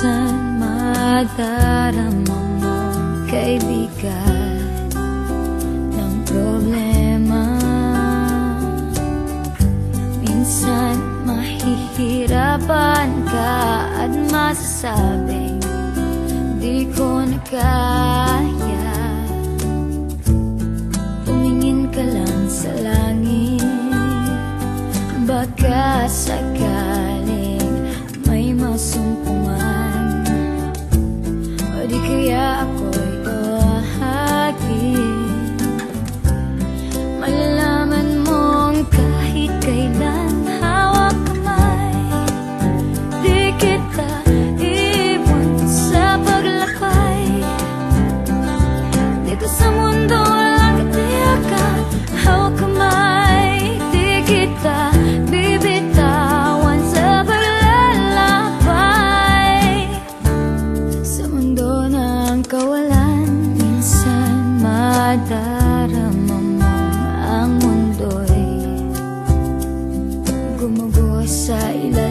minsan magdarama mong kaibigan ng problema. Minsan mahihirapan ka at masasabing di ko na kaya. Tumingin ka lang sa langit baka sakaling may masumpungan kawalan Minsan madarama mong ang mundo'y Gumuguha sa ilan